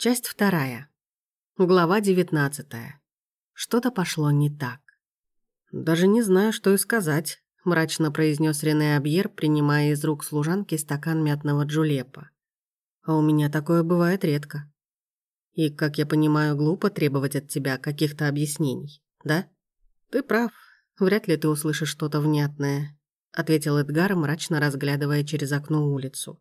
Часть вторая. Глава девятнадцатая. Что-то пошло не так. «Даже не знаю, что и сказать», — мрачно произнес Рене Абьер, принимая из рук служанки стакан мятного джулепа. «А у меня такое бывает редко. И, как я понимаю, глупо требовать от тебя каких-то объяснений, да?» «Ты прав. Вряд ли ты услышишь что-то внятное», — ответил Эдгар, мрачно разглядывая через окно улицу.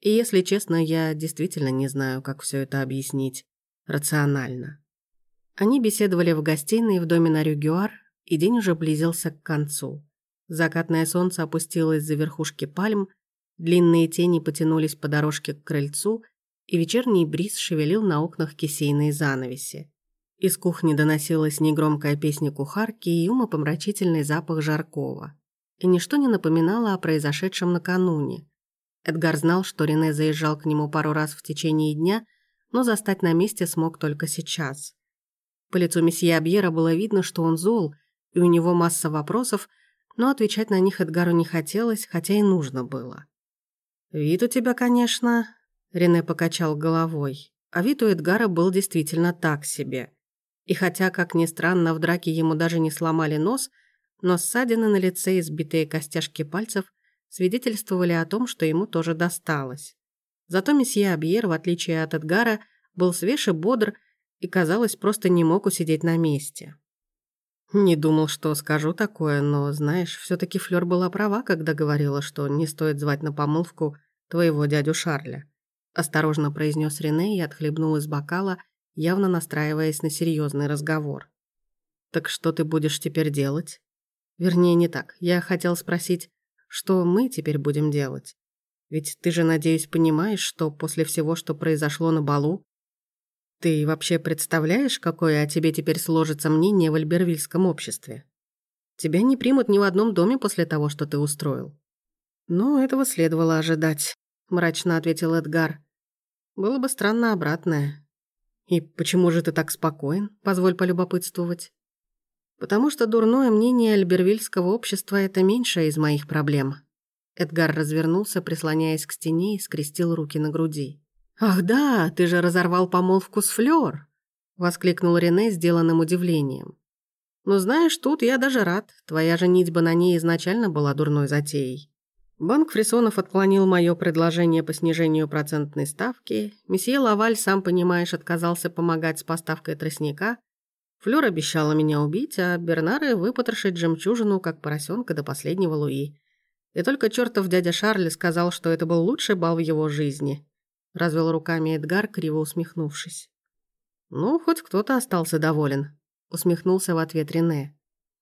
И если честно, я действительно не знаю, как все это объяснить рационально. Они беседовали в гостиной в доме на Рюгюар, и день уже близился к концу. Закатное солнце опустилось за верхушки пальм, длинные тени потянулись по дорожке к крыльцу, и вечерний бриз шевелил на окнах кисейные занавеси. Из кухни доносилась негромкая песня кухарки и умопомрачительный запах жаркого. И ничто не напоминало о произошедшем накануне. Эдгар знал, что Рене заезжал к нему пару раз в течение дня, но застать на месте смог только сейчас. По лицу месье Абьера было видно, что он зол, и у него масса вопросов, но отвечать на них Эдгару не хотелось, хотя и нужно было. «Вид у тебя, конечно...» — Рене покачал головой. А вид у Эдгара был действительно так себе. И хотя, как ни странно, в драке ему даже не сломали нос, но ссадины на лице и сбитые костяшки пальцев свидетельствовали о том, что ему тоже досталось. Зато месье Абьер, в отличие от Эдгара, был свеж и бодр и, казалось, просто не мог усидеть на месте. Не думал, что скажу такое, но, знаешь, все таки Флёр была права, когда говорила, что не стоит звать на помолвку твоего дядю Шарля. Осторожно произнес Рене и отхлебнул из бокала, явно настраиваясь на серьезный разговор. «Так что ты будешь теперь делать?» «Вернее, не так. Я хотел спросить, что мы теперь будем делать? Ведь ты же, надеюсь, понимаешь, что после всего, что произошло на балу, ты вообще представляешь, какое о тебе теперь сложится мнение в альбервильском обществе? Тебя не примут ни в одном доме после того, что ты устроил. Ну, этого следовало ожидать, мрачно ответил Эдгар. Было бы странно обратное. И почему же ты так спокоен? Позволь полюбопытствовать. Потому что дурное мнение альбервильского общества – это меньшее из моих проблем». Эдгар развернулся, прислоняясь к стене и скрестил руки на груди. «Ах да, ты же разорвал помолвку с Флёр!» – воскликнул Рене сделанным удивлением. «Ну знаешь, тут я даже рад. Твоя женитьба на ней изначально была дурной затеей. Банк Фрисонов отклонил мое предложение по снижению процентной ставки. Месье Лаваль, сам понимаешь, отказался помогать с поставкой тростника, Флёр обещала меня убить, а Бернары выпотрошить жемчужину, как поросенка до последнего Луи. И только чертов дядя Шарль сказал, что это был лучший бал в его жизни. Развел руками Эдгар, криво усмехнувшись. «Ну, хоть кто-то остался доволен», — усмехнулся в ответ Рене.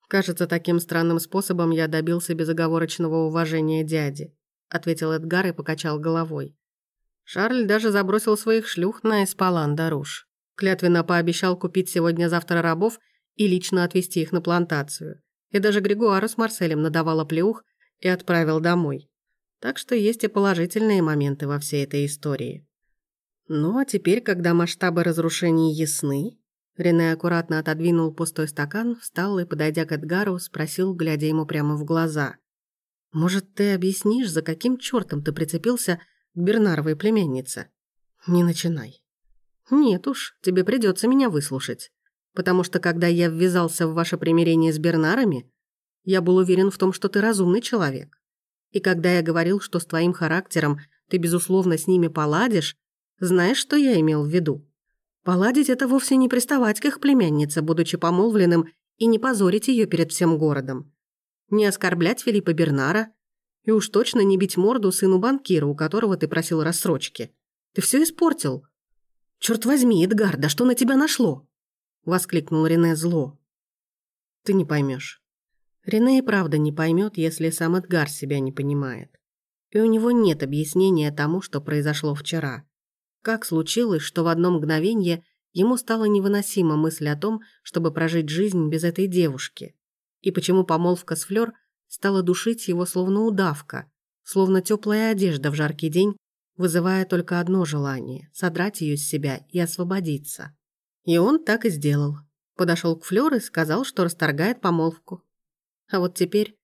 «Кажется, таким странным способом я добился безоговорочного уважения дяди», — ответил Эдгар и покачал головой. Шарль даже забросил своих шлюх на Эспалан Даруш. Клятвенно пообещал купить сегодня-завтра рабов и лично отвезти их на плантацию. И даже Григуару с Марселем надавала плеух и отправил домой. Так что есть и положительные моменты во всей этой истории. Ну а теперь, когда масштабы разрушений ясны, Рене аккуратно отодвинул пустой стакан, встал и, подойдя к Эдгару, спросил, глядя ему прямо в глаза. «Может, ты объяснишь, за каким чертом ты прицепился к Бернаровой племяннице?» «Не начинай. «Нет уж, тебе придется меня выслушать. Потому что когда я ввязался в ваше примирение с Бернарами, я был уверен в том, что ты разумный человек. И когда я говорил, что с твоим характером ты, безусловно, с ними поладишь, знаешь, что я имел в виду? Поладить – это вовсе не приставать к их племяннице, будучи помолвленным, и не позорить ее перед всем городом. Не оскорблять Филиппа Бернара и уж точно не бить морду сыну банкира, у которого ты просил рассрочки. Ты все испортил. «Черт возьми, Эдгар, да что на тебя нашло?» — воскликнул Рене зло. «Ты не поймешь. Рене и правда не поймет, если сам Эдгар себя не понимает. И у него нет объяснения тому, что произошло вчера. Как случилось, что в одно мгновение ему стала невыносима мысль о том, чтобы прожить жизнь без этой девушки. И почему помолвка с Флёр стала душить его словно удавка, словно теплая одежда в жаркий день, вызывая только одно желание – содрать ее с себя и освободиться. И он так и сделал. Подошел к Флёр и сказал, что расторгает помолвку. А вот теперь...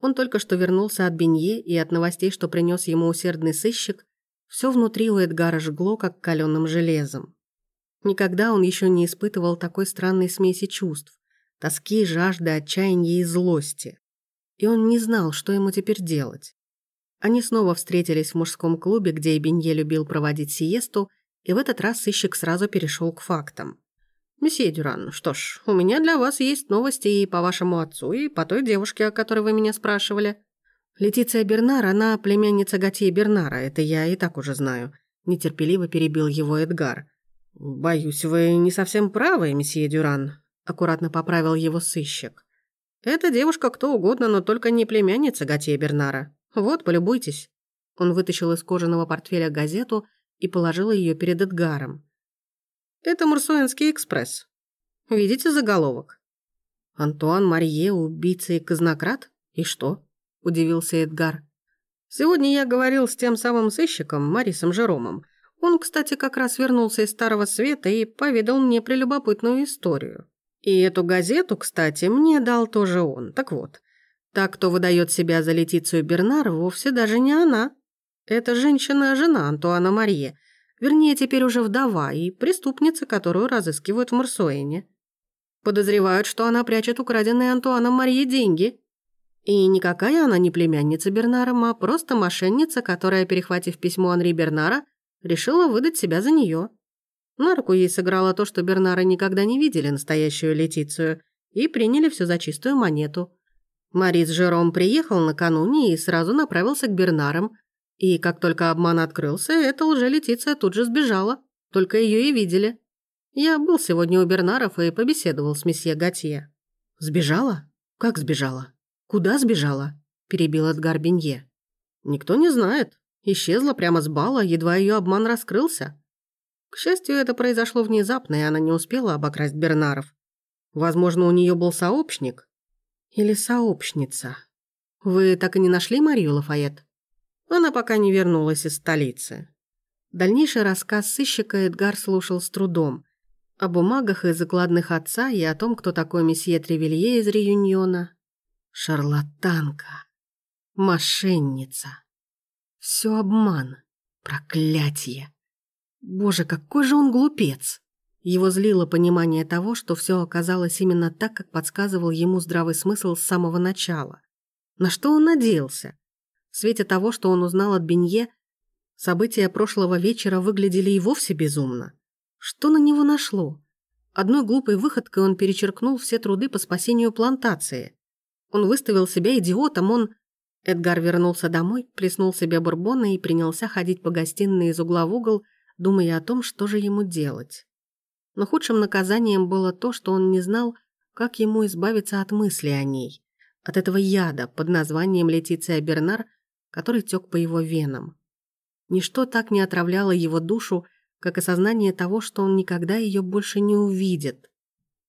Он только что вернулся от Бенье и от новостей, что принес ему усердный сыщик, Все внутри у Эдгара жгло, как каленым железом. Никогда он еще не испытывал такой странной смеси чувств. Тоски, жажды, отчаяния и злости. И он не знал, что ему теперь делать. Они снова встретились в мужском клубе, где Эбенье любил проводить сиесту, и в этот раз сыщик сразу перешел к фактам. «Месье Дюран, что ж, у меня для вас есть новости и по вашему отцу, и по той девушке, о которой вы меня спрашивали. Летиция Бернар, она племянница Готье Бернара, это я и так уже знаю», – нетерпеливо перебил его Эдгар. «Боюсь, вы не совсем правы, месье Дюран», – аккуратно поправил его сыщик. «Эта девушка кто угодно, но только не племянница Готье Бернара. Вот, полюбуйтесь». Он вытащил из кожаного портфеля газету и положил ее перед Эдгаром. Это Мурсуэнский экспресс. Видите заголовок? Антуан Марье, убийца и казнократ? И что? Удивился Эдгар. Сегодня я говорил с тем самым сыщиком, Марисом Жеромом. Он, кстати, как раз вернулся из Старого Света и поведал мне прелюбопытную историю. И эту газету, кстати, мне дал тоже он. Так вот, та, кто выдает себя за Летицию Бернар, вовсе даже не она. Это женщина-жена Антуана Марье, Вернее, теперь уже вдова и преступница, которую разыскивают в Марсуэне. Подозревают, что она прячет украденные Антуаном Марье деньги. И никакая она не племянница Бернара, а просто мошенница, которая, перехватив письмо Анри Бернара, решила выдать себя за нее. На руку ей сыграло то, что Бернара никогда не видели настоящую Летицию и приняли все за чистую монету. Марис Жером приехал накануне и сразу направился к Бернарам, и как только обман открылся, эта лже-летиция тут же сбежала. Только ее и видели. Я был сегодня у Бернаров и побеседовал с месье Готье. «Сбежала? Как сбежала? Куда сбежала?» – перебил Эдгар Бенье. «Никто не знает. Исчезла прямо с бала, едва ее обман раскрылся. К счастью, это произошло внезапно, и она не успела обокрасть Бернаров. Возможно, у нее был сообщник. Или сообщница. Вы так и не нашли Марию Лафайет?» Она пока не вернулась из столицы. Дальнейший рассказ сыщика Эдгар слушал с трудом. О бумагах и закладных отца и о том, кто такой месье Тревелье из Реюньона. Шарлатанка. Мошенница. Все обман. Проклятие. Боже, какой же он глупец. Его злило понимание того, что все оказалось именно так, как подсказывал ему здравый смысл с самого начала. На что он надеялся? В свете того, что он узнал от Бенье, события прошлого вечера выглядели и вовсе безумно. Что на него нашло? Одной глупой выходкой он перечеркнул все труды по спасению плантации. Он выставил себя идиотом, он... Эдгар вернулся домой, плеснул себе бурбона и принялся ходить по гостиной из угла в угол, думая о том, что же ему делать. Но худшим наказанием было то, что он не знал, как ему избавиться от мысли о ней, от этого яда под названием Летиция Бернар – который тек по его венам. Ничто так не отравляло его душу, как осознание того, что он никогда ее больше не увидит.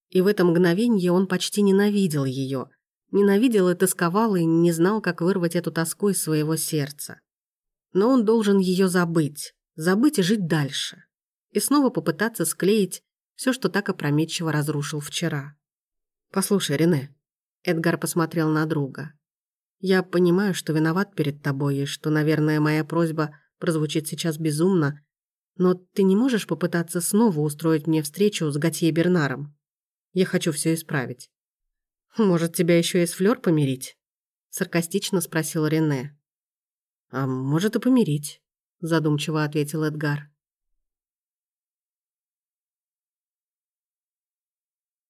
И в это мгновение он почти ненавидел ее, ненавидел и тосковал, и не знал, как вырвать эту тоску из своего сердца. Но он должен ее забыть, забыть и жить дальше. И снова попытаться склеить все, что так опрометчиво разрушил вчера. «Послушай, Рене», — Эдгар посмотрел на друга, я понимаю, что виноват перед тобой, и что, наверное, моя просьба прозвучит сейчас безумно, но ты не можешь попытаться снова устроить мне встречу с Готье Бернаром? Я хочу все исправить. Может, тебя еще и с Флёр помирить? Саркастично спросил Рене. А может и помирить, задумчиво ответил Эдгар.